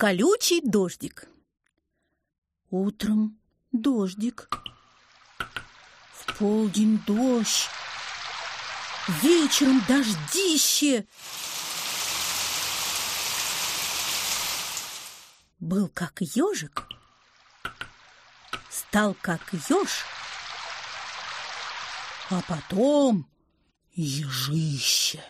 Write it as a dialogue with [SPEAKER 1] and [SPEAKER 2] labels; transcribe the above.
[SPEAKER 1] Колючий дождик. Утром дождик. В полдень дождь. Вечером дождище. Был как ежик, стал как еж, а потом ежище.